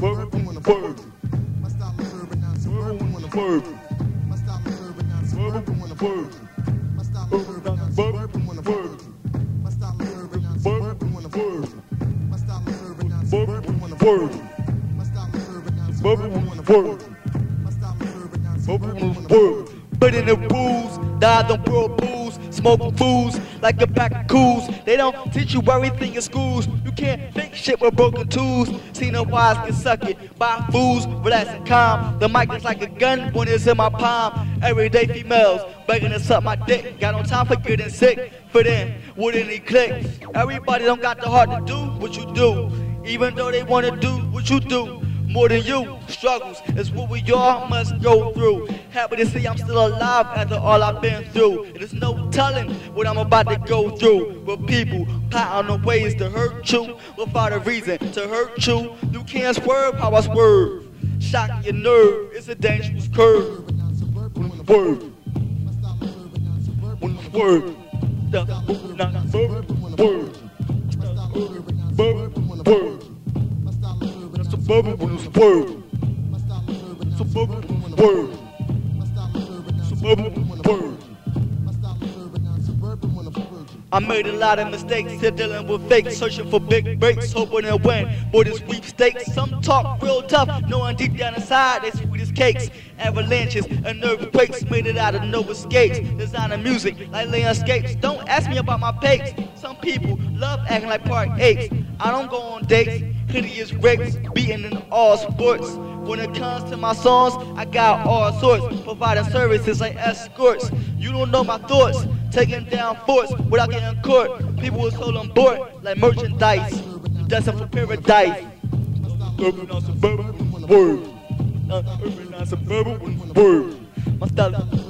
My style is urban, not suburban when I'm. My style is urban, not suburban when I'm. But in the rules, died on bro booze, smoking fools like a pack of Kools. They don't teach you everything in schools. You can't fake shit with broken tools. See no wise can suck it by fools, relax and calm. The mic is like a gun when it's in my palm. Everyday females begging to suck my dick. Got no time for getting sick. For them, wouldn't he click? Everybody don't got the heart to do what you do, even though they wanna do what you do more than you. Struggles is what we all must go through. Happy to see I'm still alive after all I've been through. There's no telling what I'm about to go through. With people plotting on ways to hurt you without a reason to hurt you. You can't swerve how I swerve. Shock your nerve, it's a dangerous curve. Word. Word. Word. Word. Word. Suburban. Suburban. I made a lot of mistakes, still dealing with fakes, searching for big breaks, hoping to win. Boy, this sweepstakes, some talk real tough, knowing deep down inside they sweet as cakes. Avalanches and earthquakes made it out of no escapes. Designing music like landscapes. Don't ask me about my pakes. Some people love acting like part eights. I don't go on dates, hideous wrecks, beating in all sports. When it comes to my songs, I got all sorts, providing services like escorts. You don't know my thoughts, taking down forts without getting caught. People was sold on board like merchandise, destined for paradise. Urban on suburban word. Uh, urban on suburban word. My style.